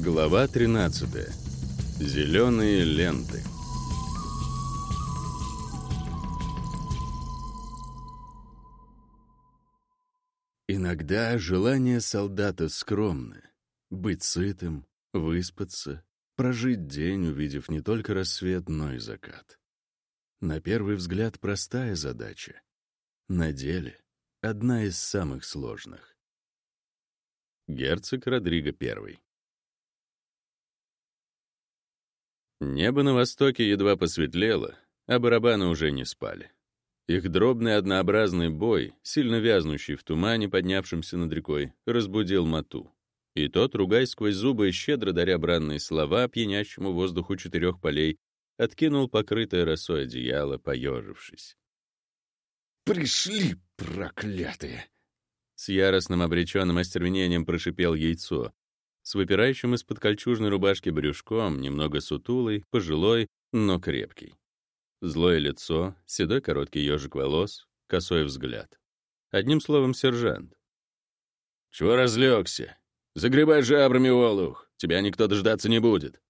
Глава 13. Зеленые ленты. Иногда желание солдата скромно — быть сытым, выспаться, прожить день, увидев не только рассвет, но и закат. На первый взгляд простая задача. На деле — одна из самых сложных. Герцог Родриго I. Небо на востоке едва посветлело, а барабаны уже не спали. Их дробный однообразный бой, сильно вязнущий в тумане, поднявшемся над рекой, разбудил Мату. И тот, ругаясь сквозь зубы и щедро даря бранные слова пьянящему воздуху четырех полей, откинул покрытое росой одеяло, поежившись. «Пришли, проклятые!» С яростным обреченным остервенением прошипел яйцо, с выпирающим из-под кольчужной рубашки брюшком, немного сутулый, пожилой, но крепкий. Злое лицо, седой короткий ежик волос, косой взгляд. Одним словом, сержант. «Чего разлегся? Загребай жабрами, Олух, тебя никто дождаться не будет».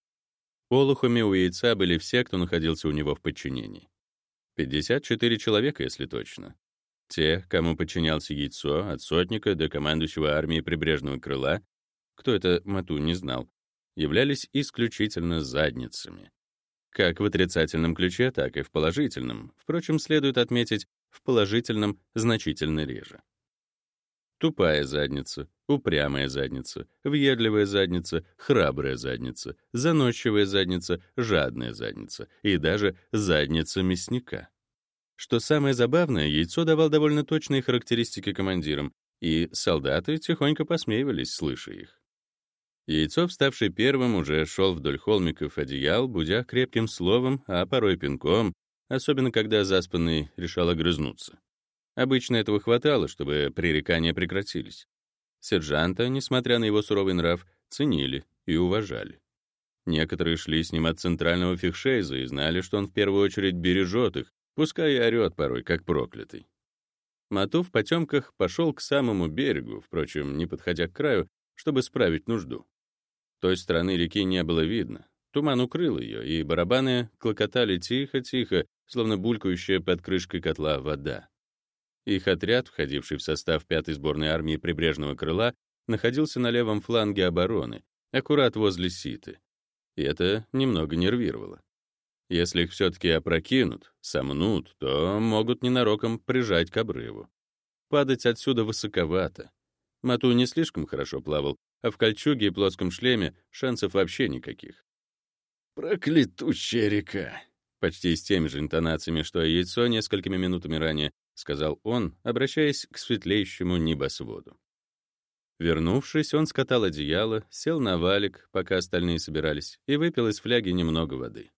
Олухами у яйца были все, кто находился у него в подчинении. 54 человека, если точно. Те, кому подчинялся яйцо, от сотника до командующего армией прибрежного крыла, кто это Мату не знал, являлись исключительно задницами. Как в отрицательном ключе, так и в положительном. Впрочем, следует отметить, в положительном значительно реже. Тупая задница, упрямая задница, въедливая задница, храбрая задница, заносчивая задница, жадная задница и даже задница мясника. Что самое забавное, яйцо давал довольно точные характеристики командирам, и солдаты тихонько посмеивались, слыша их. Яйцо, вставший первым, уже шел вдоль холмиков одеял, будя крепким словом, а порой пинком, особенно когда заспанный решал огрызнуться. Обычно этого хватало, чтобы пререкания прекратились. Сержанта, несмотря на его суровый нрав, ценили и уважали. Некоторые шли с ним от центрального фихшейза и знали, что он в первую очередь бережет их, пускай и орет порой, как проклятый. Мату в потемках пошел к самому берегу, впрочем, не подходя к краю, чтобы справить нужду. Той стороны реки не было видно. Туман укрыл ее, и барабаны клокотали тихо-тихо, словно булькающая под крышкой котла вода. Их отряд, входивший в состав пятой сборной армии прибрежного крыла, находился на левом фланге обороны, аккурат возле Ситы. И это немного нервировало. Если их все-таки опрокинут, сомнут, то могут ненароком прижать к обрыву. Падать отсюда высоковато. Мату не слишком хорошо плавал, а в кольчуге и плоском шлеме шансов вообще никаких. «Проклятущая река!» Почти с теми же интонациями, что и яйцо несколькими минутами ранее, сказал он, обращаясь к светлеющему небосводу. Вернувшись, он скатал одеяло, сел на валик, пока остальные собирались, и выпил из фляги немного воды.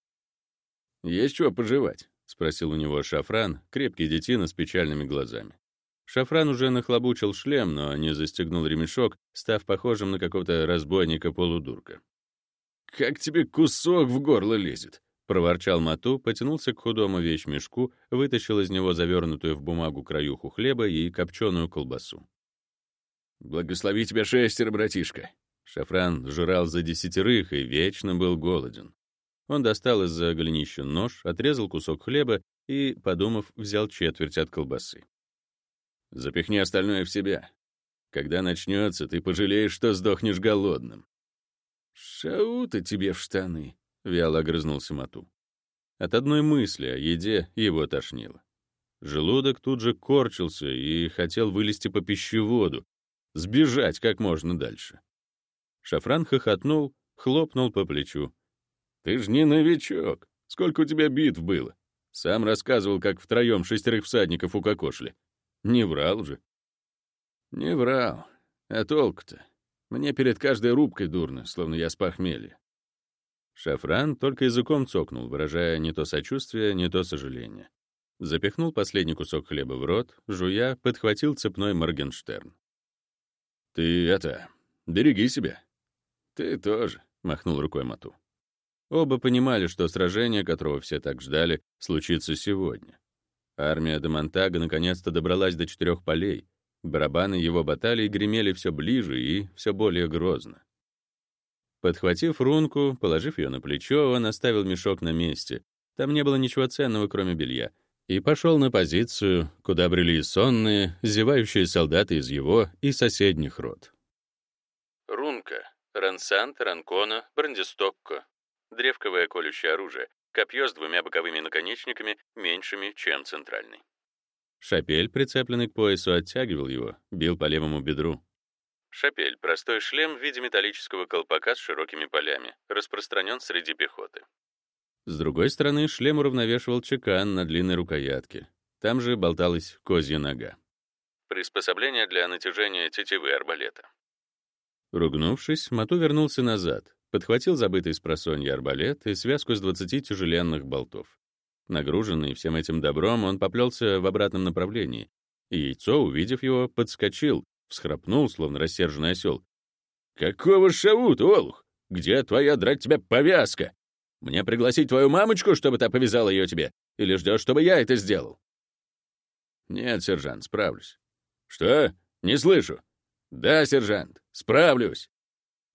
«Есть чего пожевать?» — спросил у него Шафран, крепкий детина с печальными глазами. Шафран уже нахлобучил шлем, но не застегнул ремешок, став похожим на какого-то разбойника-полудурка. «Как тебе кусок в горло лезет?» — проворчал Мату, потянулся к худому вещмешку, вытащил из него завернутую в бумагу краюху хлеба и копченую колбасу. «Благослови тебя шестеро, братишка!» Шафран жрал за десятерых и вечно был голоден. Он достал из-за голенища нож, отрезал кусок хлеба и, подумав, взял четверть от колбасы. Запихни остальное в себя. Когда начнется, ты пожалеешь, что сдохнешь голодным. «Шау-то тебе в штаны!» — вяло огрызнулся Мату. От одной мысли о еде его тошнило. Желудок тут же корчился и хотел вылезти по пищеводу, сбежать как можно дальше. Шафран хохотнул, хлопнул по плечу. «Ты ж не новичок. Сколько у тебя битв было? Сам рассказывал, как втроем шестерых всадников укокошили. Не врал же. Не врал. А толку-то? Мне перед каждой рубкой дурно, словно я с похмелья. Шафран только языком цокнул, выражая не то сочувствие, не то сожаление. Запихнул последний кусок хлеба в рот, жуя, подхватил цепной Моргенштерн. «Ты это, береги себя». «Ты тоже», — махнул рукой Мату. Оба понимали, что сражение, которого все так ждали, случится сегодня. Армия Демонтага наконец-то добралась до четырех полей. Барабаны его баталий гремели все ближе и все более грозно. Подхватив рунку, положив ее на плечо, он оставил мешок на месте. Там не было ничего ценного, кроме белья. И пошел на позицию, куда брели сонные, зевающие солдаты из его и соседних рот. Рунка. Рансант, ранкона, брандистокко. Древковое колющее оружие. Копье с двумя боковыми наконечниками, меньшими, чем центральный. Шапель, прицепленный к поясу, оттягивал его, бил по левому бедру. Шапель — простой шлем в виде металлического колпака с широкими полями, распространен среди пехоты. С другой стороны, шлем уравновешивал чекан на длинной рукоятке. Там же болталась козья нога. Приспособление для натяжения тетивы арбалета. Ругнувшись, Мату вернулся назад, подхватил забытый с просонья арбалет и связку из 20 тяжеленных болтов. Нагруженный всем этим добром, он поплелся в обратном направлении, яйцо, увидев его, подскочил, всхрапнул, словно рассерженный осел. «Какого шавут, Олух? Где твоя драть тебя повязка? Мне пригласить твою мамочку, чтобы та повязала ее тебе? Или ждешь, чтобы я это сделал?» «Нет, сержант, справлюсь». «Что? Не слышу». «Да, сержант, справлюсь».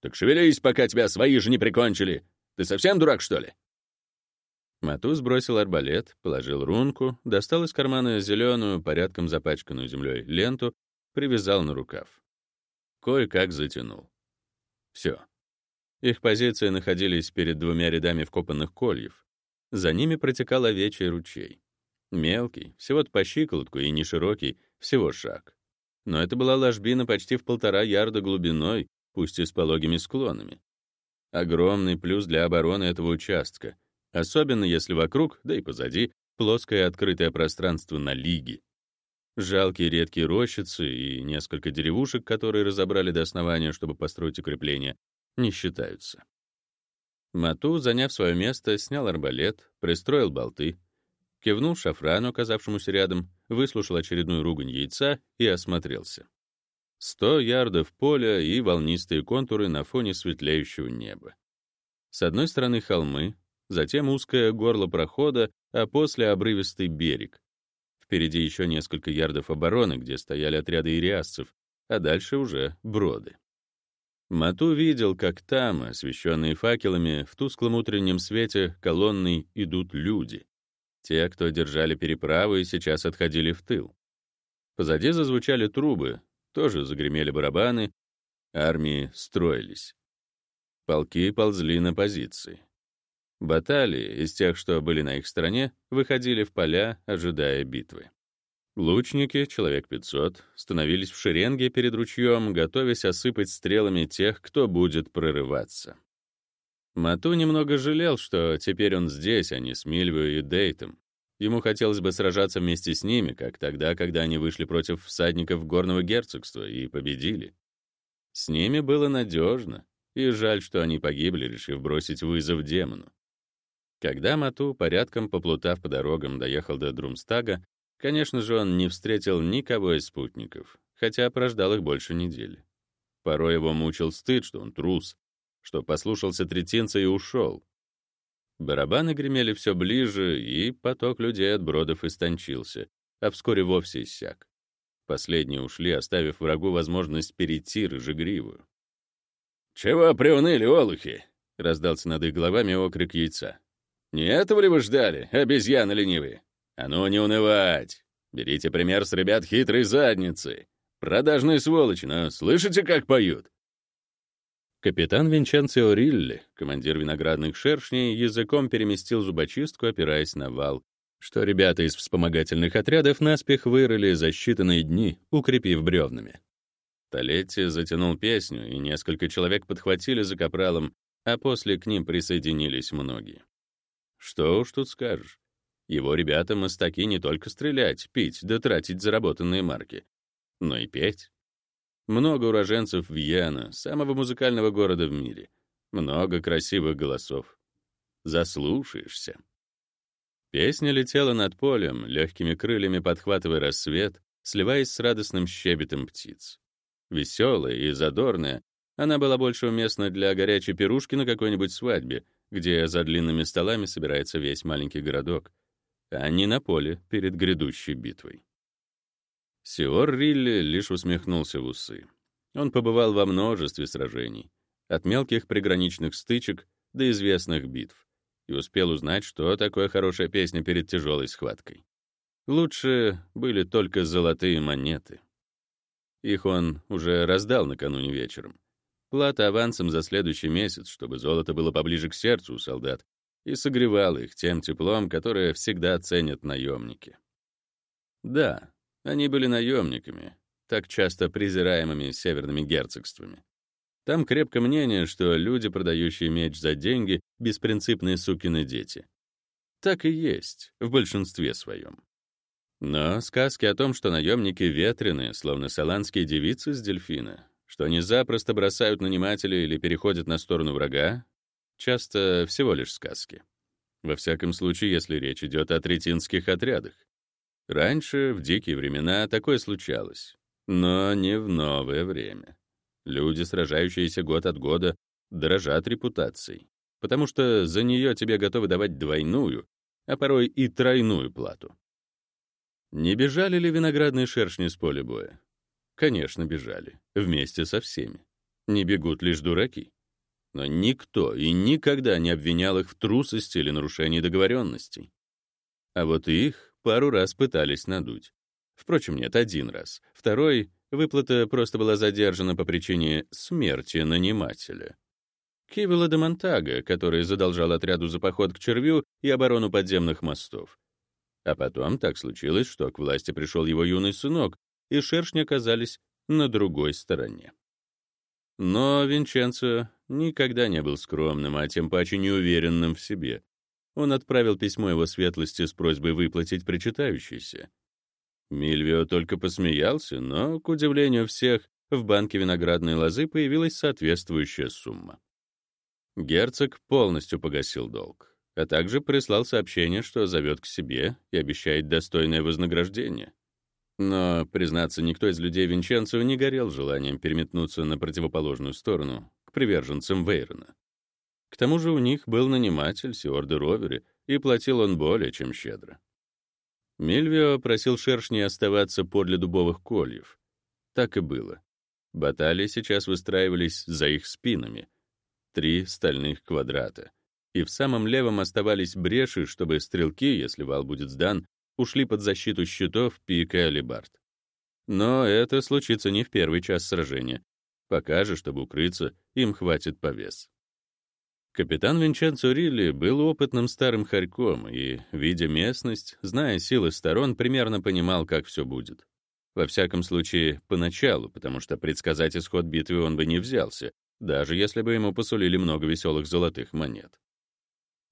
«Так шевелись, пока тебя свои же не прикончили. Ты совсем дурак, что ли?» Мату сбросил арбалет, положил рунку, достал из кармана зеленую, порядком запачканную землей ленту, привязал на рукав. Кое-как затянул. Все. Их позиции находились перед двумя рядами вкопанных кольев. За ними протекал овечий ручей. Мелкий, всего-то по щиколотку и не широкий, всего шаг. Но это была ложбина почти в полтора ярда глубиной, пусть и с пологими склонами. Огромный плюс для обороны этого участка — особенно если вокруг, да и позади, плоское открытое пространство на лиге. Жалкие редкие рощицы и несколько деревушек, которые разобрали до основания, чтобы построить укрепления, не считаются. Мату, заняв свое место, снял арбалет, пристроил болты, кивнул шафрану, оказавшемуся рядом, выслушал очередную ругань яйца и осмотрелся. Сто ярдов поля и волнистые контуры на фоне светлеющего неба. С одной стороны холмы, затем узкое горло прохода, а после обрывистый берег. Впереди еще несколько ярдов обороны, где стояли отряды ириасцев, а дальше уже броды. Мату видел, как там, освещенные факелами, в тусклом утреннем свете колонной идут люди. Те, кто держали переправы, сейчас отходили в тыл. Позади зазвучали трубы, тоже загремели барабаны, армии строились. Полки ползли на позиции. Баталии, из тех, что были на их стороне, выходили в поля, ожидая битвы. Лучники, человек 500, становились в шеренге перед ручьем, готовясь осыпать стрелами тех, кто будет прорываться. Мату немного жалел, что теперь он здесь, а не с Мильвою и Дейтом. Ему хотелось бы сражаться вместе с ними, как тогда, когда они вышли против всадников горного герцогства и победили. С ними было надежно, и жаль, что они погибли, решив бросить вызов демону. Когда Мату, порядком поплутав по дорогам, доехал до Друмстага, конечно же, он не встретил никого из спутников, хотя прождал их больше недели. Порой его мучил стыд, что он трус, что послушался третинца и ушел. Барабаны гремели все ближе, и поток людей от бродов истончился, а вскоре вовсе иссяк. Последние ушли, оставив врагу возможность перейти рыжегривую. «Чего приуныли, олухи?» — раздался над их головами окрик яйца. Не этого ли вы ждали, обезьяны ленивые? А ну не унывать. Берите пример с ребят хитрой задницы. Продажные сволочи, но слышите, как поют? Капитан Винченцио Рилли, командир виноградных шершней, языком переместил зубочистку, опираясь на вал, что ребята из вспомогательных отрядов наспех вырыли за считанные дни, укрепив бревнами. Толетти затянул песню, и несколько человек подхватили за капралом, а после к ним присоединились многие. Что уж тут скажешь. Его ребята мастаки не только стрелять, пить да тратить заработанные марки, но и петь. Много уроженцев Вьена, самого музыкального города в мире. Много красивых голосов. Заслушаешься. Песня летела над полем, легкими крыльями подхватывая рассвет, сливаясь с радостным щебетом птиц. Веселая и задорная, она была больше уместна для горячей пирушки на какой-нибудь свадьбе где за длинными столами собирается весь маленький городок, а не на поле перед грядущей битвой. Сиор Рилли лишь усмехнулся в усы. Он побывал во множестве сражений. от мелких приграничных стычек до известных битв, и успел узнать, что такое хорошая песня перед тяжелой схваткой. Лучше были только золотые монеты. Их он уже раздал накануне вечером. Плата авансом за следующий месяц, чтобы золото было поближе к сердцу у солдат, и согревал их тем теплом, которое всегда ценят наемники. Да, они были наемниками, так часто презираемыми северными герцогствами. Там крепко мнение, что люди, продающие меч за деньги, беспринципные сукины дети. Так и есть в большинстве своем. Но сказки о том, что наемники ветреные, словно саланские девицы с дельфина, что они запросто бросают нанимателей или переходят на сторону врага, часто всего лишь сказки. Во всяком случае, если речь идет о третинских отрядах. Раньше, в дикие времена, такое случалось, но не в новое время. Люди, сражающиеся год от года, дорожат репутацией, потому что за нее тебе готовы давать двойную, а порой и тройную плату. Не бежали ли виноградные шершни с поля боя? Конечно, бежали. Вместе со всеми. Не бегут лишь дураки. Но никто и никогда не обвинял их в трусости или нарушении договоренностей. А вот их пару раз пытались надуть. Впрочем, нет, один раз. Второй — выплата просто была задержана по причине смерти нанимателя. Кивела де Монтага, который задолжал отряду за поход к червю и оборону подземных мостов. А потом так случилось, что к власти пришел его юный сынок, и шершни оказались на другой стороне. Но Винченцо никогда не был скромным, а тем паче неуверенным в себе. Он отправил письмо его светлости с просьбой выплатить причитающийся. Мильвио только посмеялся, но, к удивлению всех, в банке виноградной лозы появилась соответствующая сумма. Герцог полностью погасил долг, а также прислал сообщение, что зовет к себе и обещает достойное вознаграждение. Но, признаться, никто из людей Винченцо не горел желанием переметнуться на противоположную сторону, к приверженцам Вейрона. К тому же у них был наниматель, Сиор де Ровери, и платил он более чем щедро. Мильвио просил шершней оставаться подле дубовых кольев. Так и было. Баталии сейчас выстраивались за их спинами. Три стальных квадрата. И в самом левом оставались бреши, чтобы стрелки, если вал будет сдан, ушли под защиту щитов пик и алибард. Но это случится не в первый час сражения. Пока же, чтобы укрыться, им хватит повес. Капитан Винченцо Рилли был опытным старым хорьком и, видя местность, зная силы сторон, примерно понимал, как все будет. Во всяком случае, поначалу, потому что предсказать исход битвы он бы не взялся, даже если бы ему посулили много веселых золотых монет.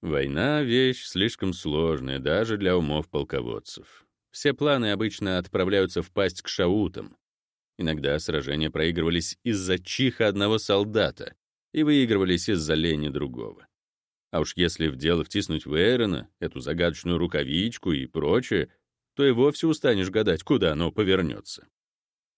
Война — вещь слишком сложная даже для умов полководцев. Все планы обычно отправляются в пасть к шаутам. Иногда сражения проигрывались из-за чиха одного солдата и выигрывались из-за лени другого. А уж если в дело втиснуть Вейрона, эту загадочную рукавичку и прочее, то и вовсе устанешь гадать, куда оно повернется.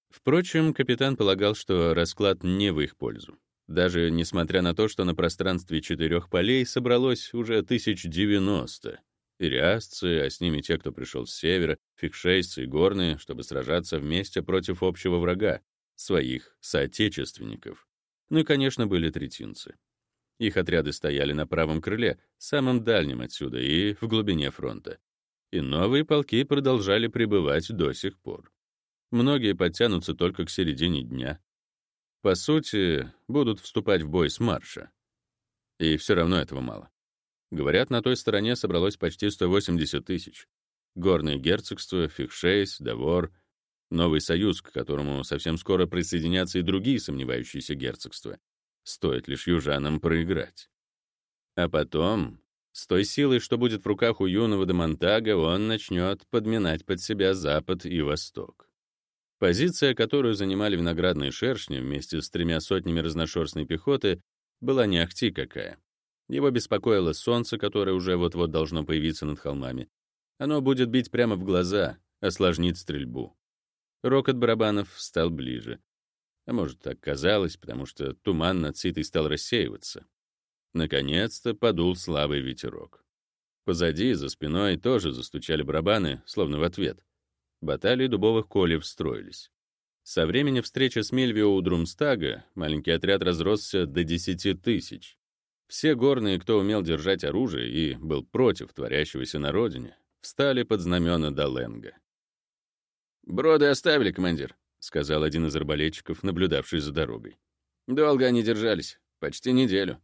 Впрочем, капитан полагал, что расклад не в их пользу. Даже несмотря на то, что на пространстве четырех полей собралось уже тысяч девяносто. Ириасцы, а с ними те, кто пришел с севера, фикшейцы и горные, чтобы сражаться вместе против общего врага, своих соотечественников. Ну и, конечно, были третинцы. Их отряды стояли на правом крыле, самом дальнем отсюда и в глубине фронта. И новые полки продолжали пребывать до сих пор. Многие подтянутся только к середине дня, по сути, будут вступать в бой с марша. И все равно этого мало. Говорят, на той стороне собралось почти 180 тысяч. Горные герцогства, Фихшейс, Давор, новый союз, к которому совсем скоро присоединятся и другие сомневающиеся герцогства. Стоит лишь южанам проиграть. А потом, с той силой, что будет в руках у юного Демонтага, он начнет подминать под себя Запад и Восток. Позиция, которую занимали виноградные шершни вместе с тремя сотнями разношерстной пехоты, была не ахти какая. Его беспокоило солнце, которое уже вот-вот должно появиться над холмами. Оно будет бить прямо в глаза, осложнит стрельбу. Рокот барабанов стал ближе. А может, так казалось, потому что туман над Ситой стал рассеиваться. Наконец-то подул слабый ветерок. Позади, за спиной, тоже застучали барабаны, словно в ответ — Баталии дубовых колев строились. Со времени встречи с Мельвио у Друмстага маленький отряд разросся до 10 тысяч. Все горные, кто умел держать оружие и был против творящегося на родине, встали под знамена Даленга. «Броды оставили, командир», — сказал один из арбалетчиков, наблюдавший за дорогой. «Долго они держались, почти неделю».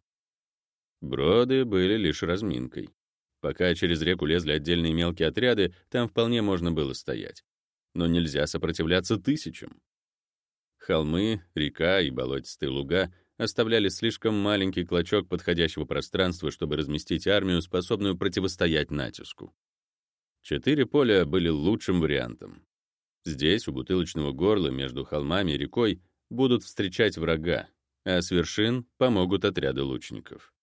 Броды были лишь разминкой. Пока через реку лезли отдельные мелкие отряды, там вполне можно было стоять. Но нельзя сопротивляться тысячам. Холмы, река и болотистые луга оставляли слишком маленький клочок подходящего пространства, чтобы разместить армию, способную противостоять натиску. Четыре поля были лучшим вариантом. Здесь, у бутылочного горла, между холмами и рекой, будут встречать врага, а с вершин помогут отряды лучников.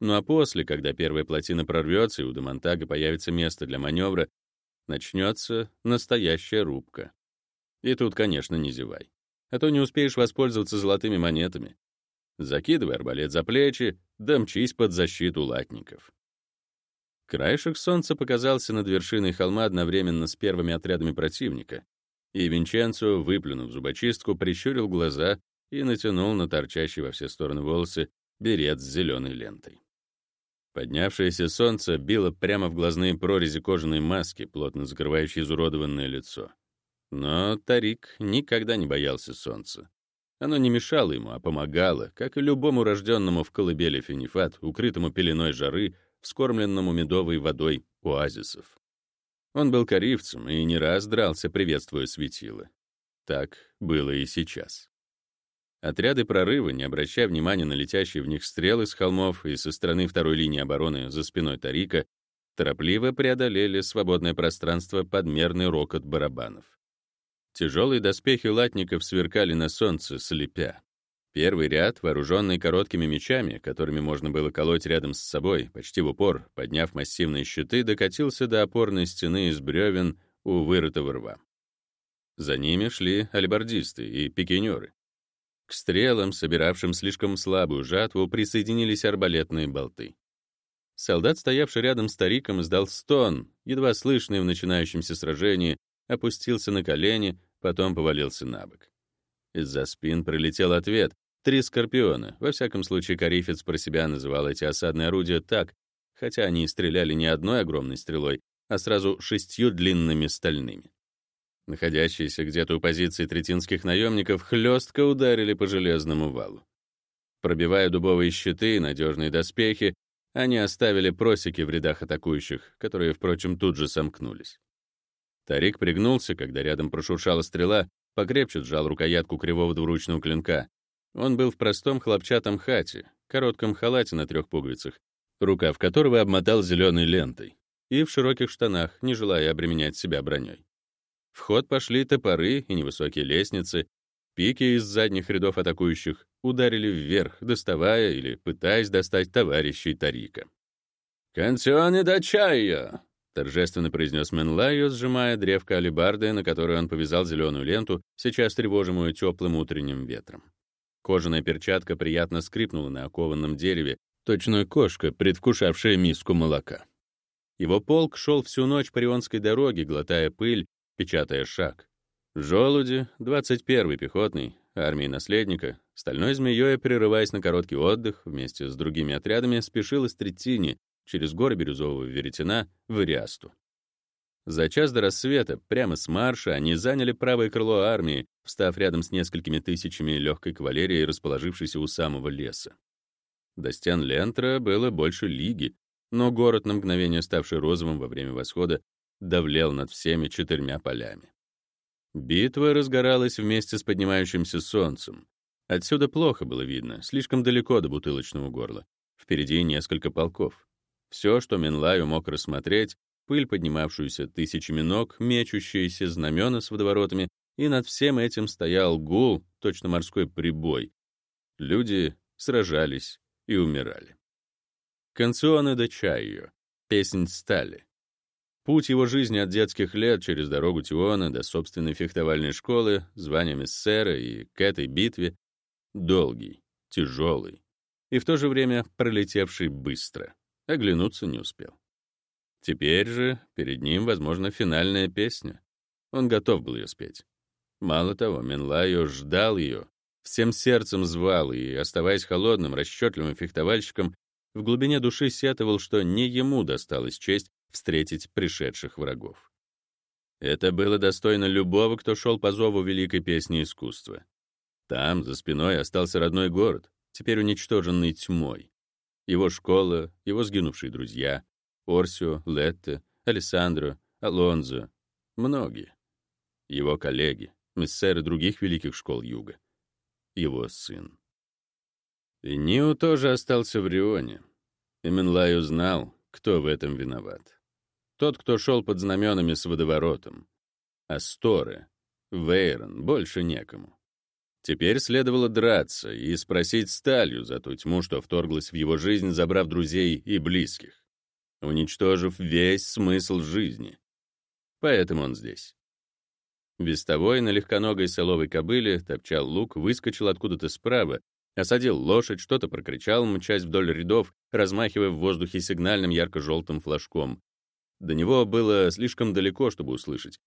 Ну а после, когда первая плотина прорвется и у Демонтага появится место для маневра, начнется настоящая рубка. И тут, конечно, не зевай. А то не успеешь воспользоваться золотыми монетами. Закидывай арбалет за плечи, да под защиту латников. Краешек солнца показался над вершиной холма одновременно с первыми отрядами противника, и Винченцо, выплюнув зубочистку, прищурил глаза и натянул на торчащие во все стороны волосы берет с зеленой лентой. Поднявшееся солнце било прямо в глазные прорези кожаной маски, плотно закрывающей изуродованное лицо. Но Тарик никогда не боялся солнца. Оно не мешало ему, а помогало, как и любому рожденному в колыбели финифат, укрытому пеленой жары, вскормленному медовой водой оазисов. Он был коривцем и не раз дрался, приветствуя светило. Так было и сейчас. Отряды прорыва, не обращая внимания на летящие в них стрелы с холмов и со стороны второй линии обороны за спиной Тарика, торопливо преодолели свободное пространство под мерный рокот барабанов. Тяжелые доспехи латников сверкали на солнце, слепя. Первый ряд, вооруженный короткими мечами, которыми можно было колоть рядом с собой, почти в упор, подняв массивные щиты, докатился до опорной стены из бревен у вырытого рва. За ними шли альбордисты и пикинеры. К стрелам, собиравшим слишком слабую жатву, присоединились арбалетные болты. Солдат, стоявший рядом с стариком, издал стон, едва слышный в начинающемся сражении, опустился на колени, потом повалился на бок. Из-за спин прилетел ответ. Три скорпиона. Во всяком случае, Карифец про себя называл эти осадные орудия так, хотя они стреляли не одной огромной стрелой, а сразу шестью длинными стальными. Находящиеся где-то у позиции третинских наемников хлестко ударили по железному валу. Пробивая дубовые щиты и надежные доспехи, они оставили просеки в рядах атакующих, которые, впрочем, тут же сомкнулись. Тарик пригнулся, когда рядом прошуршала стрела, покрепче сжал рукоятку кривого двуручного клинка. Он был в простом хлопчатом хате, коротком халате на трех пуговицах, рукав которого обмотал зеленой лентой, и в широких штанах, не желая обременять себя броней. В ход пошли топоры и невысокие лестницы, пики из задних рядов атакующих ударили вверх, доставая или пытаясь достать товарищей Тарика. «Канционе да чайо!» торжественно произнес Менлайо, сжимая древко алебарды, на которой он повязал зеленую ленту, сейчас тревожимую теплым утренним ветром. Кожаная перчатка приятно скрипнула на окованном дереве, точно кошка, предвкушавшая миску молока. Его полк шел всю ночь по Рионской дороге, глотая пыль, печатая шаг. Желуди, 21-й пехотный, армии наследника, стальной змеей, прерываясь на короткий отдых, вместе с другими отрядами, спешил из Третини, через горы Бирюзового веретена в Ириасту. За час до рассвета, прямо с марша, они заняли правое крыло армии, встав рядом с несколькими тысячами легкой кавалерии, расположившейся у самого леса. До стен Лентра было больше лиги, но город, на мгновение ставший розовым во время восхода, давлел над всеми четырьмя полями. Битва разгоралась вместе с поднимающимся солнцем. Отсюда плохо было видно, слишком далеко до бутылочного горла. Впереди несколько полков. Все, что Менлаю мог рассмотреть, пыль, поднимавшуюся тысячами ног, мечущиеся знамена с водоворотами, и над всем этим стоял гул, точно морской прибой. Люди сражались и умирали. Канционе де Чайо, песнь стали. Путь его жизни от детских лет через дорогу Тиона до собственной фехтовальной школы, звания мессера и к этой битве долгий, тяжелый и в то же время пролетевший быстро. Оглянуться не успел. Теперь же перед ним, возможно, финальная песня. Он готов был ее спеть. Мало того, Менлайо ждал ее, всем сердцем звал и, оставаясь холодным, расчетливым фехтовальщиком, в глубине души сетовал, что не ему досталась честь встретить пришедших врагов. Это было достойно любого, кто шел по зову великой песни искусства. Там, за спиной, остался родной город, теперь уничтоженный тьмой. Его школа, его сгинувшие друзья, Орсио, Летте, Алессандро, Алонзо, многие. Его коллеги, миссеры других великих школ Юга. Его сын. И Нио тоже остался в Рионе. И Менлай узнал, кто в этом виноват. Тот, кто шел под знаменами с водоворотом. Асторы, Вейрон, больше некому. Теперь следовало драться и спросить сталью за ту тьму, что вторглась в его жизнь, забрав друзей и близких, уничтожив весь смысл жизни. Поэтому он здесь. Вестовой на легконогой соловой кобыле топчал лук, выскочил откуда-то справа, осадил лошадь, что-то прокричал, мчась вдоль рядов, размахивая в воздухе сигнальным ярко-желтым флажком. До него было слишком далеко, чтобы услышать,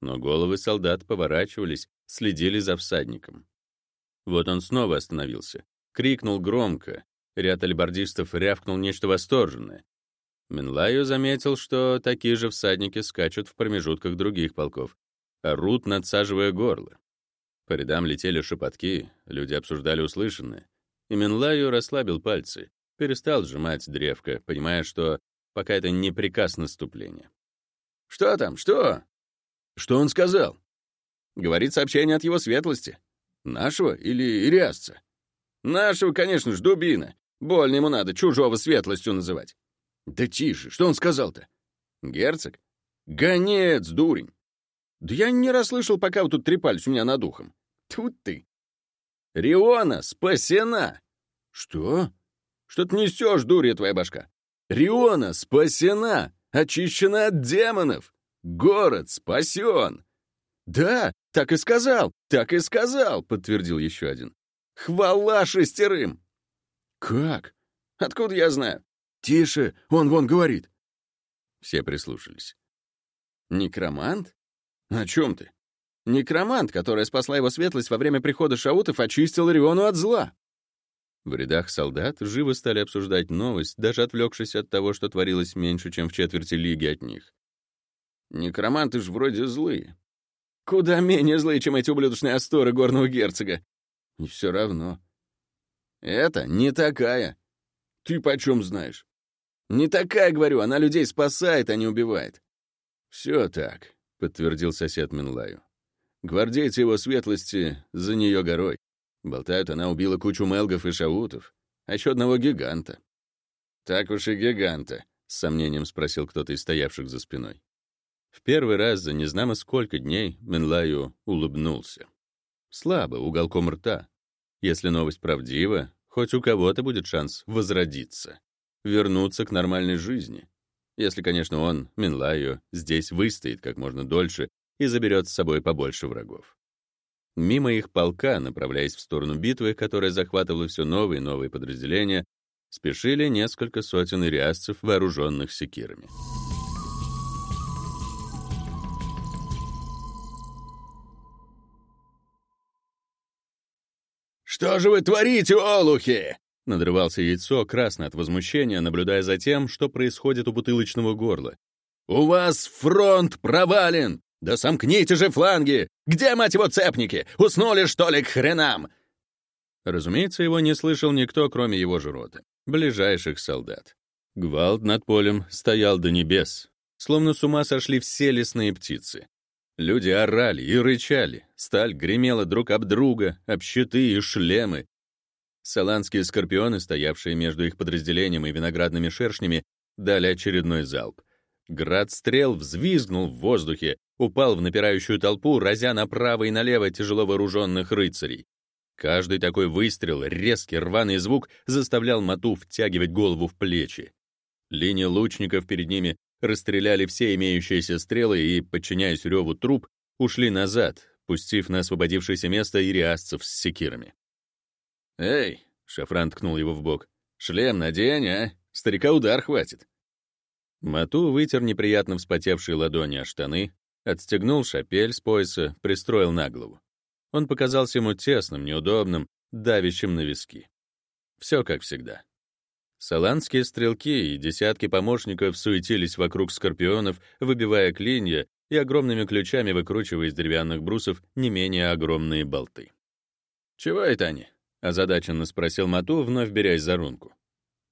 но головы солдат поворачивались, следили за всадником. Вот он снова остановился. Крикнул громко. Ряд альбордистов рявкнул нечто восторженное. Менлаю заметил, что такие же всадники скачут в промежутках других полков, орут, надсаживая горло. По рядам летели шепотки, люди обсуждали услышанное. И Менлаю расслабил пальцы, перестал сжимать древко, понимая, что пока это не приказ наступления. «Что там, что?» «Что он сказал?» «Говорит сообщение от его светлости. Нашего или Ириасца? Нашего, конечно ж, дубина. Больно ему надо чужого светлостью называть. Да тише, что он сказал-то? Герцог? Гонец, дурень. Да я не расслышал, пока вы тут трепались у меня над ухом. Тут ты. Риона спасена. Что? Что ты несешь, дурья твоя башка? Риона спасена, очищена от демонов. Город спасен. Да, так и сказал, так и сказал, подтвердил еще один. Хвала шестерым. Как? Откуда я знаю? Тише, он вон говорит. Все прислушались. Некромант? О чем ты? Некромант, которая спасла его светлость во время прихода шаутов, очистил Риону от зла. В рядах солдат живо стали обсуждать новость, даже отвлекшись от того, что творилось меньше, чем в четверти лиги от них. Некроманты ж вроде злые. Куда менее злые, чем эти ублюдочные асторы горного герцога. И все равно. Это не такая. Ты почем знаешь? Не такая, говорю, она людей спасает, а не убивает. Все так, подтвердил сосед Минлаю. Гвардейцы его светлости за нее горой. Болтают, она убила кучу мелгов и шаутов, а еще одного гиганта. Так уж и гиганта, с сомнением спросил кто-то из стоявших за спиной. В первый раз за незнамо сколько дней Менлаю улыбнулся. Слабо, уголком рта. Если новость правдива, хоть у кого-то будет шанс возродиться, вернуться к нормальной жизни. Если, конечно, он, Минлаю, здесь выстоит как можно дольше и заберет с собой побольше врагов. Мимо их полка, направляясь в сторону битвы, которая захватывала все новые и новые подразделения, спешили несколько сотен ириасцев, вооруженных секирами. «Что же вы творите, олухи?» Надрывался яйцо, красно от возмущения, наблюдая за тем, что происходит у бутылочного горла. «У вас фронт провален! Да сомкните же фланги! Где, мать его, цепники? Уснули, что ли, к хренам?» Разумеется, его не слышал никто, кроме его же рода, ближайших солдат. Гвалт над полем стоял до небес, словно с ума сошли все лесные птицы. Люди орали и рычали, сталь гремела друг об друга, об щиты и шлемы. Саланские скорпионы, стоявшие между их подразделением и виноградными шершнями, дали очередной залп. Град стрел взвизгнул в воздухе, упал в напирающую толпу, разя направо и налево тяжело вооруженных рыцарей. Каждый такой выстрел, резкий рваный звук заставлял Мату втягивать голову в плечи. Линия лучников перед ними расстреляли все имеющиеся стрелы и, подчиняясь реву труп, ушли назад, пустив на освободившееся место ириасцев с секирами. «Эй!» — Шафран ткнул его в бок. «Шлем надень, а? Старика удар хватит». Мату вытер неприятно вспотевшие ладони о штаны, Отстегнул шапель с пояса, пристроил на голову. Он показался ему тесным, неудобным, давящим на виски. Все как всегда. Саландские стрелки и десятки помощников суетились вокруг скорпионов, выбивая клинья и огромными ключами выкручивая из деревянных брусов не менее огромные болты. «Чего это они?» — озадаченно спросил Мату, вновь берясь за рунку.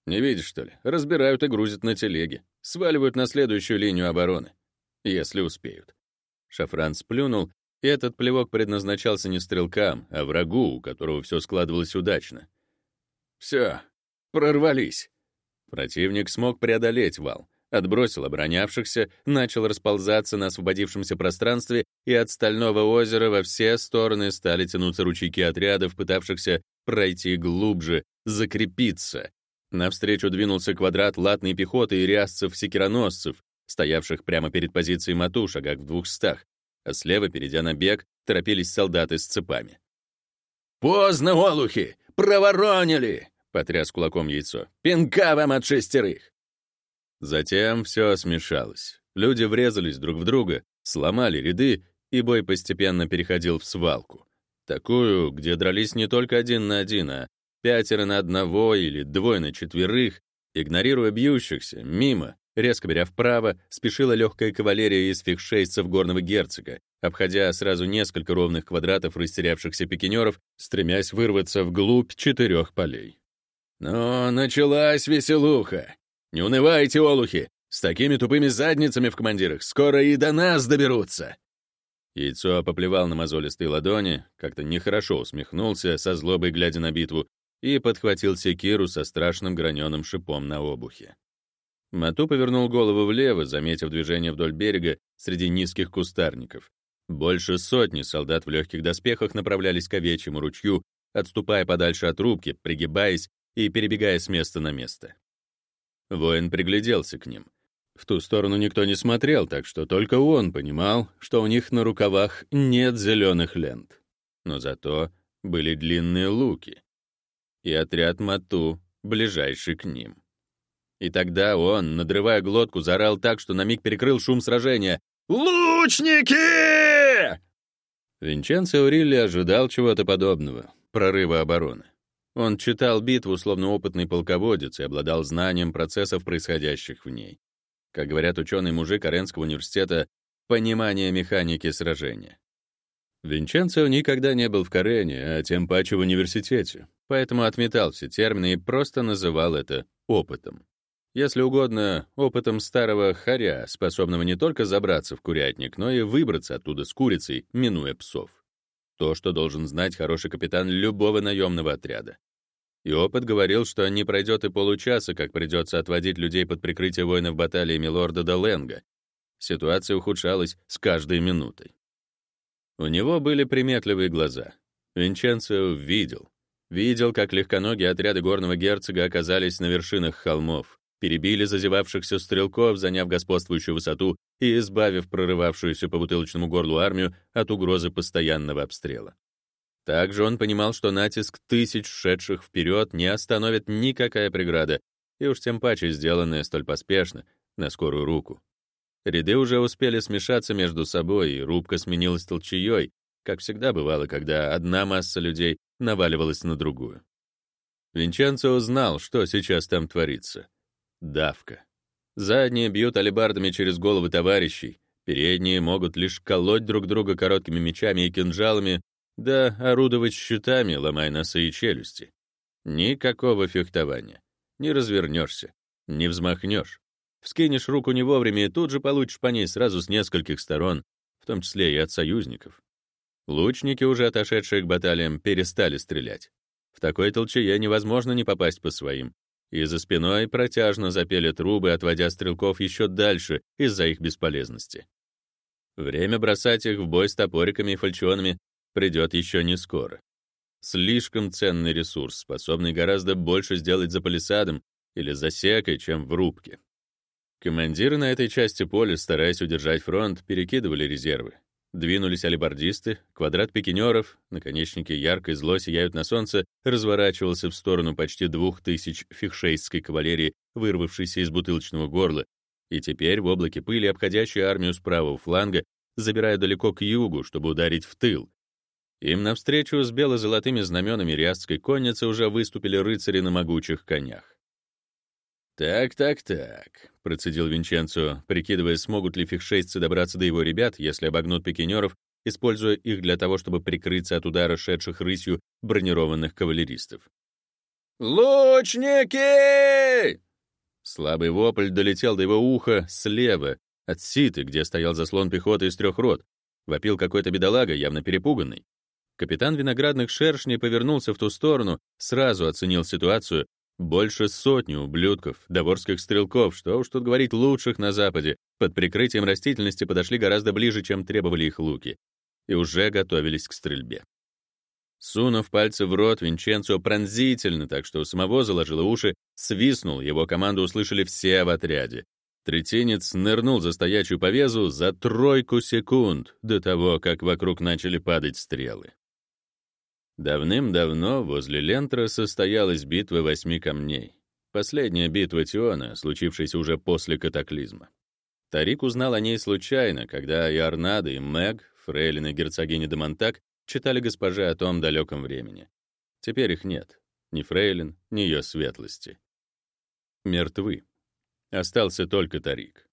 «Не видишь, что ли? Разбирают и грузят на телеге. Сваливают на следующую линию обороны. Если успеют». Шафран сплюнул, и этот плевок предназначался не стрелкам, а врагу, у которого все складывалось удачно. «Все, прорвались». Противник смог преодолеть вал, отбросил оборонявшихся, начал расползаться на освободившемся пространстве, и от Стального озера во все стороны стали тянуться ручейки отрядов, пытавшихся пройти глубже, закрепиться. Навстречу двинулся квадрат латной пехоты и рясцев-секироносцев, стоявших прямо перед позицией Мату, шагах в двухстах, а слева, перейдя на бег, торопились солдаты с цепами. «Поздно, олухи! Проворонили!» — потряс кулаком яйцо. «Пинка вам от шестерых!» Затем все смешалось. Люди врезались друг в друга, сломали ряды, и бой постепенно переходил в свалку. Такую, где дрались не только один на один, а пятеро на одного или двое на четверых, игнорируя бьющихся, мимо, резко беря вправо, спешила легкая кавалерия из фихшейцев горного герцога, обходя сразу несколько ровных квадратов растерявшихся пикинеров, стремясь вырваться вглубь четырех полей. «Ну, началась веселуха! Не унывайте, олухи! С такими тупыми задницами в командирах скоро и до нас доберутся!» Яйцо поплевал на мозолистые ладони, как-то нехорошо усмехнулся, со злобой глядя на битву, и подхватил секиру со страшным граненым шипом на обухе. Мату повернул голову влево, заметив движение вдоль берега среди низких кустарников. Больше сотни солдат в легких доспехах направлялись к овечьему ручью, отступая подальше от рубки, пригибаясь и перебегая с места на место. Воин пригляделся к ним. В ту сторону никто не смотрел, так что только он понимал, что у них на рукавах нет зеленых лент. Но зато были длинные луки. И отряд Мату, ближайший к ним. И тогда он, надрывая глотку, заорал так, что на миг перекрыл шум сражения. «Лучники!» Винченцо Урилли ожидал чего-то подобного, прорыва обороны. Он читал битву, словно опытный полководец, и обладал знанием процессов, происходящих в ней. Как говорят ученый-мужик Оренского университета, понимание механики сражения. Винченцо никогда не был в Корене, а тем паче в университете, поэтому отметал все термины и просто называл это опытом. Если угодно, опытом старого харя, способного не только забраться в курятник, но и выбраться оттуда с курицей, минуя псов. То, что должен знать хороший капитан любого наемного отряда. И опыт говорил, что не пройдет и получаса, как придется отводить людей под прикрытие воинов баталии Милорда Доленга. Ситуация ухудшалась с каждой минутой. У него были приметливые глаза. Винченцо видел. Видел, как легконогие отряды горного герцога оказались на вершинах холмов, перебили зазевавшихся стрелков, заняв господствующую высоту и избавив прорывавшуюся по бутылочному горлу армию от угрозы постоянного обстрела. Также он понимал, что натиск тысяч шедших вперед не остановит никакая преграда, и уж тем паче сделанная столь поспешно, на скорую руку. Ряды уже успели смешаться между собой, и рубка сменилась толчаей, как всегда бывало, когда одна масса людей наваливалась на другую. Винченцо узнал, что сейчас там творится. Давка. Задние бьют алебардами через головы товарищей, передние могут лишь колоть друг друга короткими мечами и кинжалами, да орудовать щитами, ломая носы и челюсти. Никакого фехтования. Не развернешься, не взмахнешь. Вскинешь руку не вовремя и тут же получишь по ней сразу с нескольких сторон, в том числе и от союзников. Лучники, уже отошедшие к баталиям, перестали стрелять. В такой толчее невозможно не попасть по своим. И за спиной протяжно запели трубы, отводя стрелков еще дальше из-за их бесполезности. Время бросать их в бой с топориками и фальчионами придет еще не скоро. Слишком ценный ресурс, способный гораздо больше сделать за палисадом или засекой, чем в рубке. Командиры на этой части поля, стараясь удержать фронт, перекидывали резервы. Двинулись алибардисты, квадрат пикинеров, наконечники яркой зло сияют на солнце, разворачивался в сторону почти двух тысяч фихшейской кавалерии, вырвавшейся из бутылочного горла, и теперь в облаке пыли, обходящей армию с правого фланга, забирая далеко к югу, чтобы ударить в тыл. Им навстречу с бело-золотыми знаменами риастской конницы уже выступили рыцари на могучих конях. «Так, так, так», — процедил Винченцо, прикидывая, смогут ли фихшейцы добраться до его ребят, если обогнут пикинеров, используя их для того, чтобы прикрыться от удара шедших рысью бронированных кавалеристов. «Лучники!» Слабый вопль долетел до его уха слева, от ситы, где стоял заслон пехоты из трех рот. Вопил какой-то бедолага, явно перепуганный. Капитан виноградных шершней повернулся в ту сторону, сразу оценил ситуацию. Больше сотни ублюдков, доворских стрелков, что уж тут говорить лучших на Западе, под прикрытием растительности подошли гораздо ближе, чем требовали их луки, и уже готовились к стрельбе. Сунув пальцы в рот, Винченцо пронзительно, так что у самого заложило уши, свистнул, его команду услышали все в отряде. Третинец нырнул за стоячую повезу за тройку секунд до того, как вокруг начали падать стрелы. Давным-давно возле Лентра состоялась битва восьми камней. Последняя битва Тиона, случившаяся уже после катаклизма. Тарик узнал о ней случайно, когда и Арнада, и Мэг, фрейлины герцогини де Монтак, читали госпоже о том далеком времени. Теперь их нет. Ни фрейлин, ни ее светлости. Мертвы. Остался только Тарик.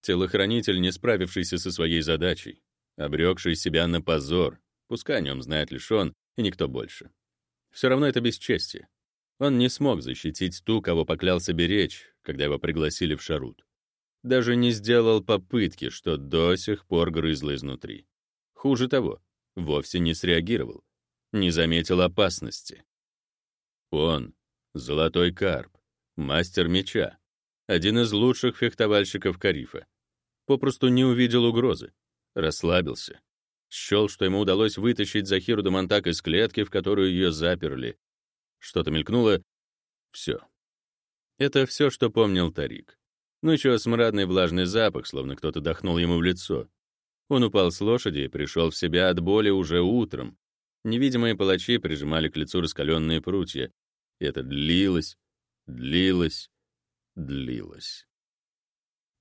Телохранитель, не справившийся со своей задачей, обрекший себя на позор, пускай о нем знает лишь он, и никто больше. Все равно это бесчестие. Он не смог защитить ту, кого поклялся беречь, когда его пригласили в Шарут. Даже не сделал попытки, что до сих пор грызло изнутри. Хуже того, вовсе не среагировал, не заметил опасности. Он — золотой карп, мастер меча, один из лучших фехтовальщиков Карифа. Попросту не увидел угрозы, расслабился, Счел, что ему удалось вытащить Захиру Дамантак из клетки, в которую ее заперли. Что-то мелькнуло. Все. Это все, что помнил Тарик. Ну еще смрадный влажный запах, словно кто-то дохнул ему в лицо. Он упал с лошади и пришел в себя от боли уже утром. Невидимые палачи прижимали к лицу раскаленные прутья. И это длилось, длилось, длилось.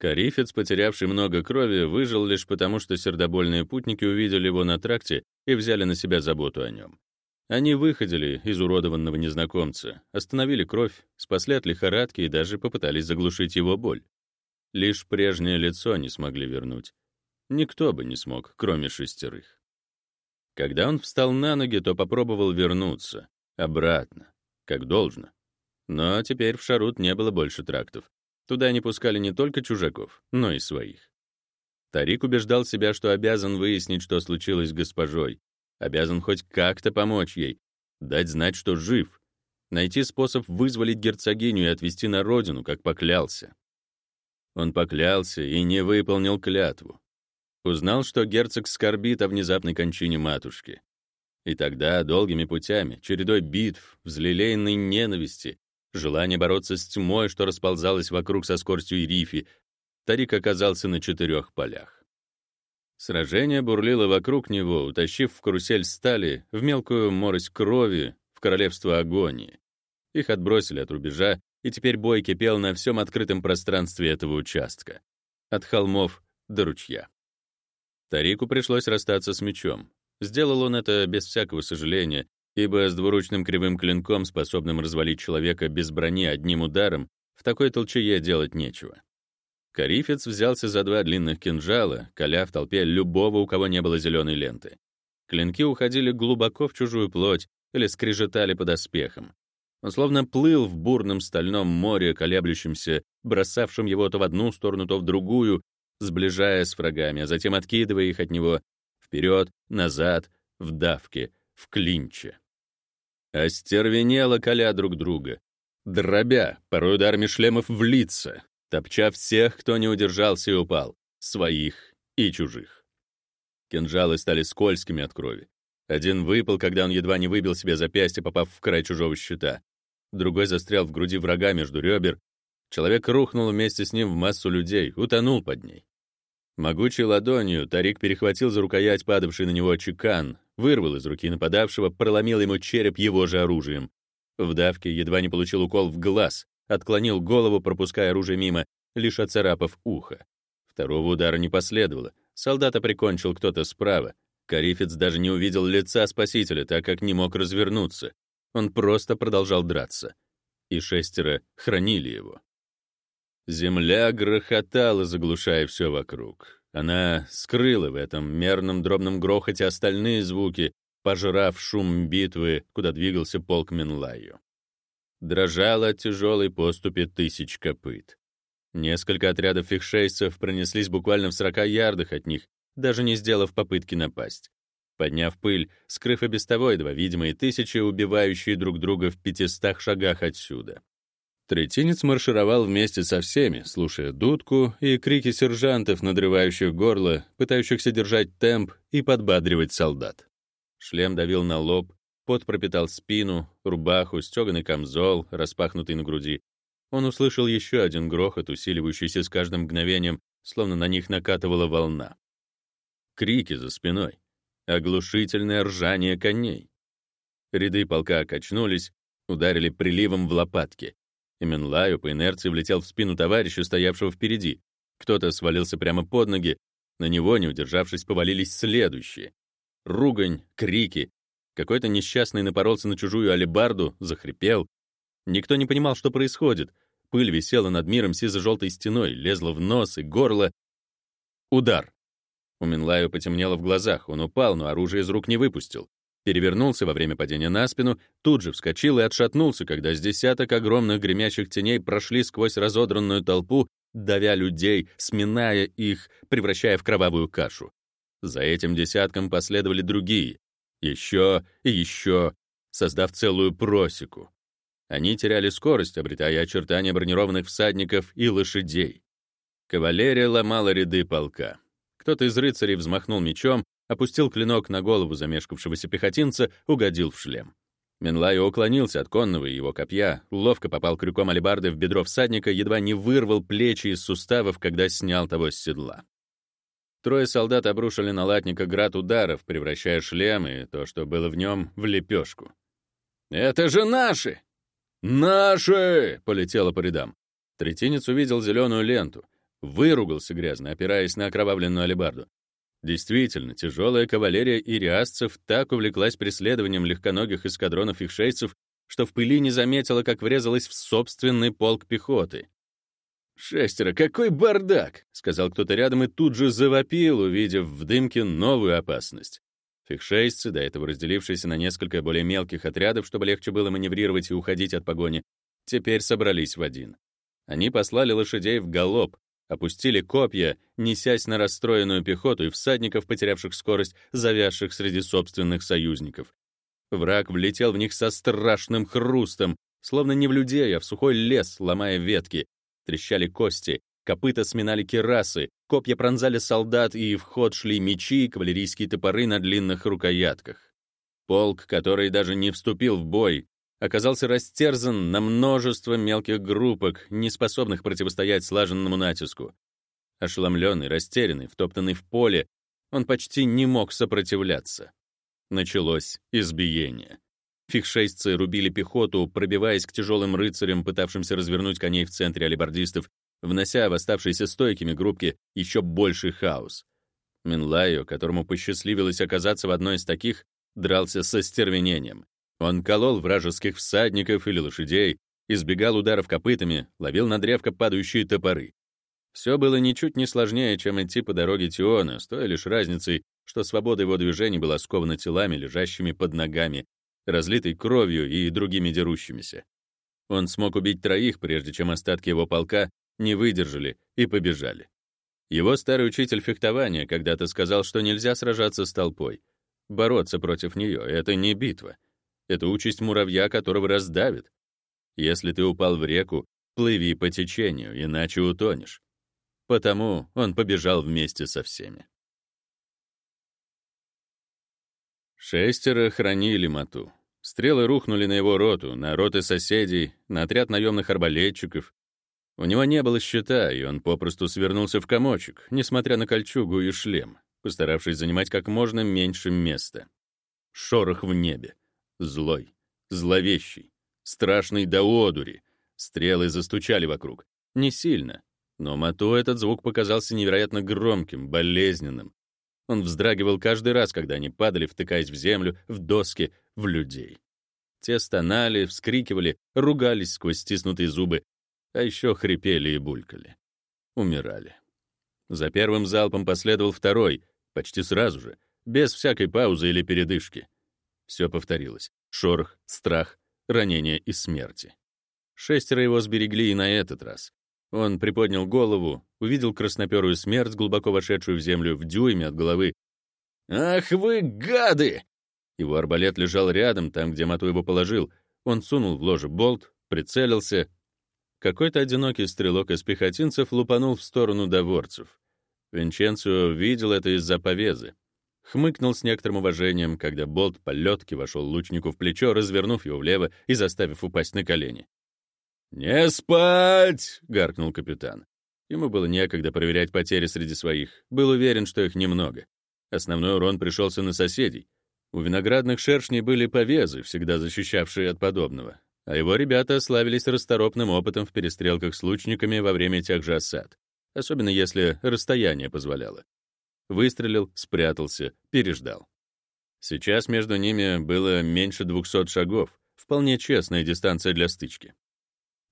Карифец, потерявший много крови, выжил лишь потому, что сердобольные путники увидели его на тракте и взяли на себя заботу о нем. Они выходили из уродованного незнакомца, остановили кровь, спасли от лихорадки и даже попытались заглушить его боль. Лишь прежнее лицо не смогли вернуть. Никто бы не смог, кроме шестерых. Когда он встал на ноги, то попробовал вернуться, обратно, как должно. Но теперь в Шарут не было больше трактов. Туда не пускали не только чужаков, но и своих. Тарик убеждал себя, что обязан выяснить, что случилось с госпожой, обязан хоть как-то помочь ей, дать знать, что жив, найти способ вызволить герцогиню и отвезти на родину, как поклялся. Он поклялся и не выполнил клятву. Узнал, что герцог скорбит о внезапной кончине матушки. И тогда долгими путями, чередой битв, взлелеянной ненависти, желание бороться с тьмой, что расползалось вокруг со скоростью Ирифи, Тарик оказался на четырех полях. Сражение бурлило вокруг него, утащив в карусель стали, в мелкую морось крови, в королевство агонии. Их отбросили от рубежа, и теперь бой кипел на всем открытом пространстве этого участка. От холмов до ручья. Тарику пришлось расстаться с мечом. Сделал он это без всякого сожаления, ибо с двуручным кривым клинком, способным развалить человека без брони одним ударом, в такой толчее делать нечего. Карифец взялся за два длинных кинжала, коля в толпе любого, у кого не было зеленой ленты. Клинки уходили глубоко в чужую плоть или скрежетали под оспехом. Он словно плыл в бурном стальном море, колеблющемся, бросавшем его то в одну сторону, то в другую, сближая с врагами, а затем откидывая их от него вперед, назад, в давке, в клинче. Остервенело коля друг друга, дробя, порой ударами шлемов в лица, топча всех, кто не удержался и упал, своих и чужих. Кинжалы стали скользкими от крови. Один выпал, когда он едва не выбил себе запястье, попав в край чужого щита. Другой застрял в груди врага между ребер. Человек рухнул вместе с ним в массу людей, утонул под ней. Могучей ладонью Тарик перехватил за рукоять падавший на него чекан, вырвал из руки нападавшего, проломил ему череп его же оружием. В давке едва не получил укол в глаз, отклонил голову, пропуская оружие мимо, лишь оцарапав ухо. Второго удара не последовало. Солдата прикончил кто-то справа. Карифец даже не увидел лица спасителя, так как не мог развернуться. Он просто продолжал драться. И шестеро хранили его. Земля грохотала, заглушая все вокруг. Она скрыла в этом мерном дробном грохоте остальные звуки, пожрав шум битвы, куда двигался полк Менлаю. Дрожала от тяжелой поступи тысяч копыт. Несколько отрядов фихшейцев пронеслись буквально в сорока ярдах от них, даже не сделав попытки напасть. Подняв пыль, скрыв и без того едва видимые тысячи, убивающие друг друга в пятистах шагах отсюда. Третинец маршировал вместе со всеми, слушая дудку и крики сержантов, надрывающих горло, пытающихся держать темп и подбадривать солдат. Шлем давил на лоб, пот пропитал спину, рубаху, стёганый камзол, распахнутый на груди, он услышал еще один грохот, усиливающийся с каждым мгновением, словно на них накатывала волна. Крики за спиной, оглушительное ржание коней. Ряды полка качнулись, ударили приливом в лопатки. И Менлаю по инерции влетел в спину товарища, стоявшего впереди. Кто-то свалился прямо под ноги, на него, не удержавшись, повалились следующие. Ругань, крики. Какой-то несчастный напоролся на чужую алебарду, захрипел. Никто не понимал, что происходит — Пыль висела над миром сизо-желтой стеной, лезла в нос и горло. Удар. У Минлаю потемнело в глазах, он упал, но оружие из рук не выпустил. Перевернулся во время падения на спину, тут же вскочил и отшатнулся, когда с десяток огромных гремящих теней прошли сквозь разодранную толпу, давя людей, сминая их, превращая в кровавую кашу. За этим десятком последовали другие. Еще и еще, создав целую просеку. Они теряли скорость, обретая очертания бронированных всадников и лошадей. Кавалерия ломала ряды полка. Кто-то из рыцарей взмахнул мечом, опустил клинок на голову замешкавшегося пехотинца, угодил в шлем. Менлай уклонился от конного и его копья, ловко попал крюком алебарды в бедро всадника, едва не вырвал плечи из суставов, когда снял того с седла. Трое солдат обрушили на латника град ударов, превращая шлем и то, что было в нем, в лепешку. «Это же наши!» «Наши!» — полетело по рядам. Третинец увидел зеленую ленту. Выругался грязно, опираясь на окровавленную алебарду. Действительно, тяжелая кавалерия ириасцев так увлеклась преследованием легконогих эскадронов их шейцев, что в пыли не заметила, как врезалась в собственный полк пехоты. «Шестеро, какой бардак!» — сказал кто-то рядом и тут же завопил, увидев в дымке новую опасность. Фихшейсцы, до этого разделившиеся на несколько более мелких отрядов, чтобы легче было маневрировать и уходить от погони, теперь собрались в один. Они послали лошадей в галоп, опустили копья, несясь на расстроенную пехоту и всадников, потерявших скорость, завязших среди собственных союзников. Враг влетел в них со страшным хрустом, словно не в людей, а в сухой лес, ломая ветки. Трещали кости, Копыта сминали керасы, копья пронзали солдат, и в ход шли мечи и кавалерийские топоры на длинных рукоятках. Полк, который даже не вступил в бой, оказался растерзан на множество мелких группок, не способных противостоять слаженному натиску. Ошеломленный, растерянный, втоптанный в поле, он почти не мог сопротивляться. Началось избиение. Фихшейсцы рубили пехоту, пробиваясь к тяжелым рыцарям, пытавшимся развернуть коней в центре алибардистов, внося в оставшиеся стойкими группки еще больший хаос. Минлайо, которому посчастливилось оказаться в одной из таких, дрался со стервенением. Он колол вражеских всадников или лошадей, избегал ударов копытами, ловил на древко падающие топоры. Все было ничуть не сложнее, чем идти по дороге Тиона, с той лишь разницей, что свобода его движений была скована телами, лежащими под ногами, разлитой кровью и другими дерущимися. Он смог убить троих, прежде чем остатки его полка не выдержали и побежали. Его старый учитель фехтования когда-то сказал, что нельзя сражаться с толпой. Бороться против нее — это не битва. Это участь муравья, которого раздавит. Если ты упал в реку, плыви по течению, иначе утонешь. Потому он побежал вместе со всеми. Шестеро хранили Мату. Стрелы рухнули на его роту, на роты соседей, на отряд наемных арбалетчиков, у него не было щита, и он попросту свернулся в комочек, несмотря на кольчугу и шлем, постаравшись занимать как можно меньше места. Шорох в небе. Злой, зловещий, страшный до одури. Стрелы застучали вокруг. Не сильно, Но Мату этот звук показался невероятно громким, болезненным. Он вздрагивал каждый раз, когда они падали, втыкаясь в землю, в доски, в людей. Те стонали, вскрикивали, ругались сквозь стиснутые зубы, а еще хрипели и булькали. Умирали. За первым залпом последовал второй, почти сразу же, без всякой паузы или передышки. Все повторилось. Шорох, страх, ранение и смерти. Шестеро его сберегли и на этот раз. Он приподнял голову, увидел красноперую смерть, глубоко вошедшую в землю в дюйме от головы. «Ах вы гады!» Его арбалет лежал рядом, там, где Мату его положил. Он сунул в ложе болт, прицелился. Какой-то одинокий стрелок из пехотинцев лупанул в сторону доворцев. Винченцио видел это из-за повезы. Хмыкнул с некоторым уважением, когда болт по лётке вошел лучнику в плечо, развернув его влево и заставив упасть на колени. «Не спать!» — гаркнул капитан. Ему было некогда проверять потери среди своих. Был уверен, что их немного. Основной урон пришелся на соседей. У виноградных шершней были повезы, всегда защищавшие от подобного. А его ребята славились расторопным опытом в перестрелках с лучниками во время тех же осад. Особенно если расстояние позволяло. Выстрелил, спрятался, переждал. Сейчас между ними было меньше 200 шагов, вполне честная дистанция для стычки.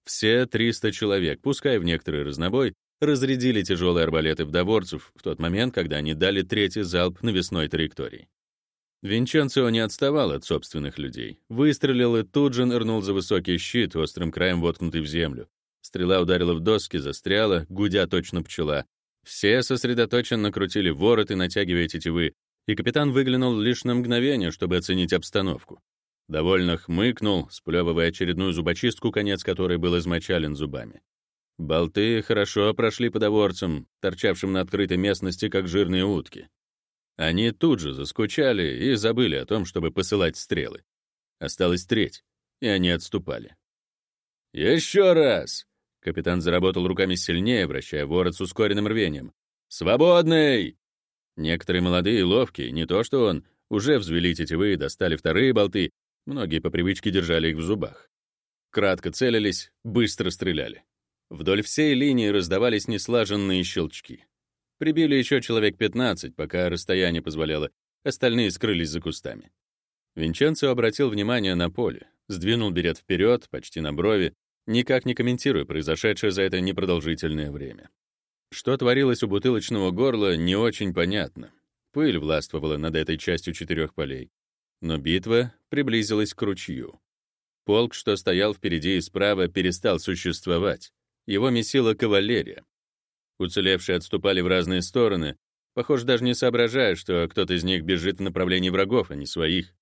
Все 300 человек, пускай в некоторый разнобой, разрядили тяжелые арбалеты вдоворцев в тот момент, когда они дали третий залп навесной траектории. Винченцио не отставал от собственных людей. Выстрелил и тут же нырнул за высокий щит, острым краем воткнутый в землю. Стрела ударила в доски, застряла, гудя точно пчела. Все сосредоточенно крутили вороты, натягивая тетивы, и капитан выглянул лишь на мгновение, чтобы оценить обстановку. Довольно хмыкнул, сплевывая очередную зубочистку, конец которой был измочален зубами. Болты хорошо прошли по доворцам, торчавшим на открытой местности, как жирные утки. Они тут же заскучали и забыли о том, чтобы посылать стрелы. Осталась треть, и они отступали. «Еще раз!» Капитан заработал руками сильнее, вращая ворот с ускоренным рвением. «Свободный!» Некоторые молодые и ловкие, не то что он, уже взвели тетивы, достали вторые болты Многие по привычке держали их в зубах. Кратко целились, быстро стреляли. Вдоль всей линии раздавались неслаженные щелчки. Прибили еще человек 15, пока расстояние позволяло, остальные скрылись за кустами. Винченцо обратил внимание на поле, сдвинул берет вперед, почти на брови, никак не комментируя произошедшее за это непродолжительное время. Что творилось у бутылочного горла, не очень понятно. Пыль властвовала над этой частью четырех полей. Но битва приблизилась к ручью. Полк, что стоял впереди и справа, перестал существовать. Его месила кавалерия. Уцелевшие отступали в разные стороны, похоже, даже не соображая, что кто-то из них бежит в направлении врагов, а не своих.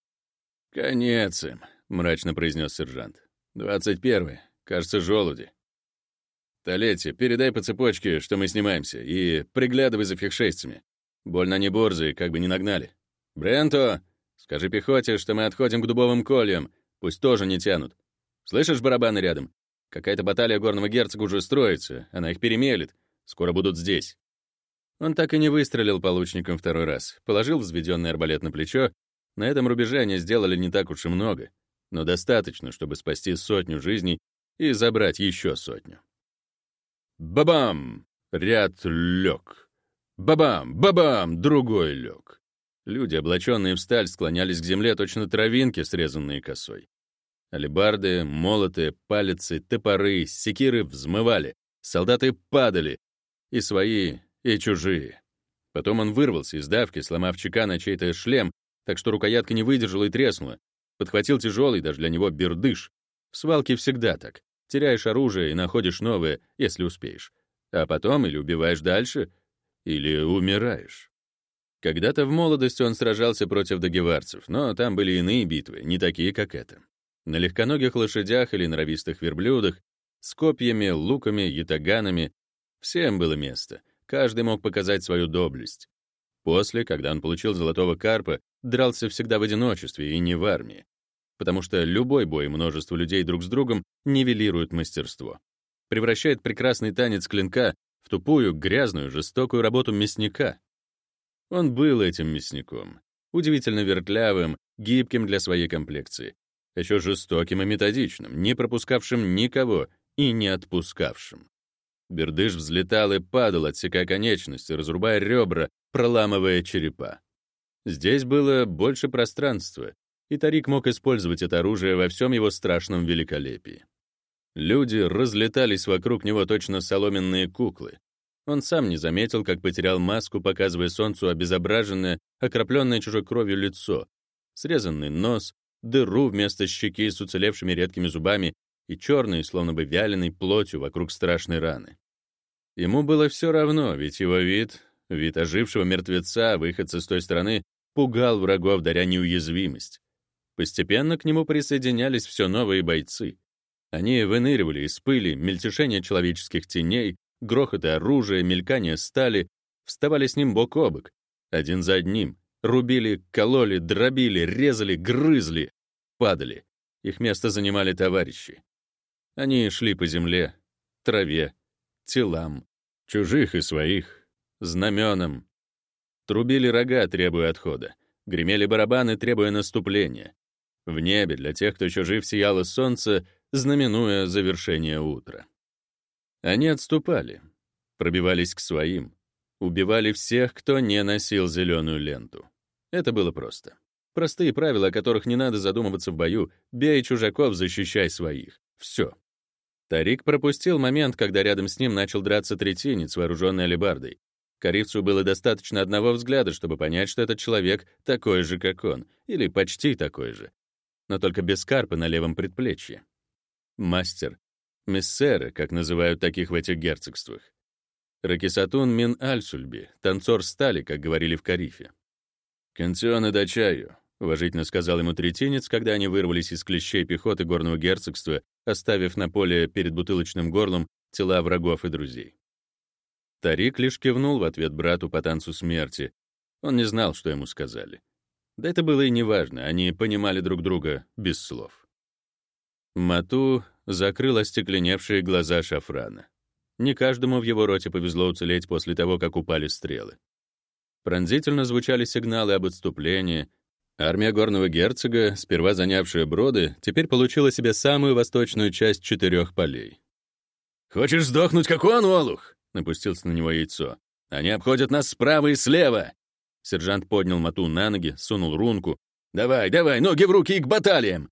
«Конец им», — мрачно произнес сержант. «Двадцать первый. Кажется, желуди». «Толетти, передай по цепочке, что мы снимаемся, и приглядывай за фихшейцами. Больно они борзые, как бы не нагнали. Бренто, Скажи пехоте, что мы отходим к дубовым кольям, пусть тоже не тянут. Слышишь барабаны рядом? Какая-то баталия горного герцога уже строится, она их перемелет. Скоро будут здесь». Он так и не выстрелил по лучникам второй раз, положил взведенный арбалет на плечо. На этом рубеже они сделали не так уж и много, но достаточно, чтобы спасти сотню жизней и забрать еще сотню. Бабам! Ряд лег. Бабам! Бабам! Другой лег. Люди, облаченные в сталь, склонялись к земле точно травинки, срезанные косой. Алебарды, молоты, палицы, топоры, секиры взмывали. Солдаты падали. И свои, и чужие. Потом он вырвался из давки, сломав чека на чей-то шлем, так что рукоятка не выдержала и треснула. Подхватил тяжелый, даже для него, бердыш. В свалке всегда так. Теряешь оружие и находишь новое, если успеешь. А потом или убиваешь дальше, или умираешь. Когда-то в молодости он сражался против дагеварцев, но там были иные битвы, не такие, как эта. На легконогих лошадях или норовистых верблюдах, с копьями, луками, ятаганами. Всем было место, каждый мог показать свою доблесть. После, когда он получил золотого карпа, дрался всегда в одиночестве и не в армии, потому что любой бой множества людей друг с другом нивелирует мастерство, превращает прекрасный танец клинка в тупую, грязную, жестокую работу мясника. Он был этим мясником. Удивительно вертлявым, гибким для своей комплекции. Еще жестоким и методичным, не пропускавшим никого и не отпускавшим. Бердыш взлетал и падал, отсекая конечности, разрубая ребра, проламывая черепа. Здесь было больше пространства, и Тарик мог использовать это оружие во всем его страшном великолепии. Люди разлетались вокруг него точно соломенные куклы. Он сам не заметил, как потерял маску, показывая солнцу обезображенное, окропленное чужой кровью лицо, срезанный нос, дыру вместо щеки с уцелевшими редкими зубами и черной, словно бы вяленой плотью вокруг страшной раны. Ему было все равно, ведь его вид, вид ожившего мертвеца, выходца с той стороны, пугал врагов, даря неуязвимость. Постепенно к нему присоединялись все новые бойцы. Они выныривали из пыли, мельтешения человеческих теней, грохоты оружия, мелькания стали, вставали с ним бок о бок, один за одним, рубили, кололи, дробили, резали, грызли, падали. Их место занимали товарищи. Они шли по земле, траве, телам, чужих и своих, знаменам. Трубили рога, требуя отхода. Гремели барабаны, требуя наступления. В небе для тех, кто еще жив, сияло солнце, знаменуя завершение утра. Они отступали, пробивались к своим, убивали всех, кто не носил зеленую ленту. Это было просто. Простые правила, о которых не надо задумываться в бою. Бей чужаков, защищай своих. Все. Тарик пропустил момент, когда рядом с ним начал драться третинец, вооруженный алебардой. Коривцу было достаточно одного взгляда, чтобы понять, что этот человек такой же, как он, или почти такой же, но только без карпы на левом предплечье. Мастер. Мессеры, как называют таких в этих герцогствах. Ракисатун Мин Альсульби, танцор стали, как говорили в Карифе. «Кантиона до чаю», — уважительно сказал ему третинец, когда они вырвались из клещей пехоты горного герцогства, оставив на поле перед бутылочным горлом тела врагов и друзей. Тарик лишь кивнул в ответ брату по танцу смерти. Он не знал, что ему сказали. Да это было и неважно, они понимали друг друга без слов. Мату закрыл остекленевшие глаза шафрана. Не каждому в его роте повезло уцелеть после того, как упали стрелы. Пронзительно звучали сигналы об отступлении. Армия горного герцога, сперва занявшая броды, теперь получила себе самую восточную часть четырех полей. «Хочешь сдохнуть, как он, Олух?» — напустился на него яйцо. «Они обходят нас справа и слева!» Сержант поднял Мату на ноги, сунул рунку. «Давай, давай, ноги в руки и к баталиям!»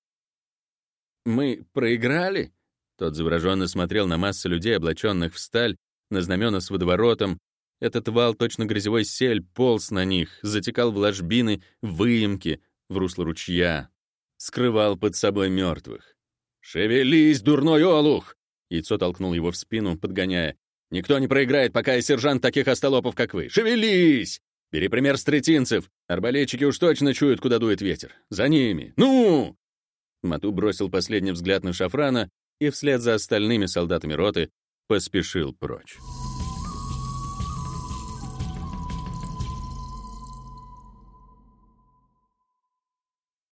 «Мы проиграли?» Тот завороженно смотрел на массы людей, облаченных в сталь, на знамена с водоворотом, этот вал, точно грязевой сель, полз на них, затекал в ложбины, выемки, в русло ручья, скрывал под собой мертвых. «Шевелись, дурной олух!» Яйцо толкнул его в спину, подгоняя. «Никто не проиграет, пока я сержант таких остолопов, как вы! Шевелись! Бери пример с! Арбалетчики уж точно чуют, куда дует ветер! За ними! Ну!» Мату бросил последний взгляд на Шафрана и вслед за остальными солдатами роты поспешил прочь.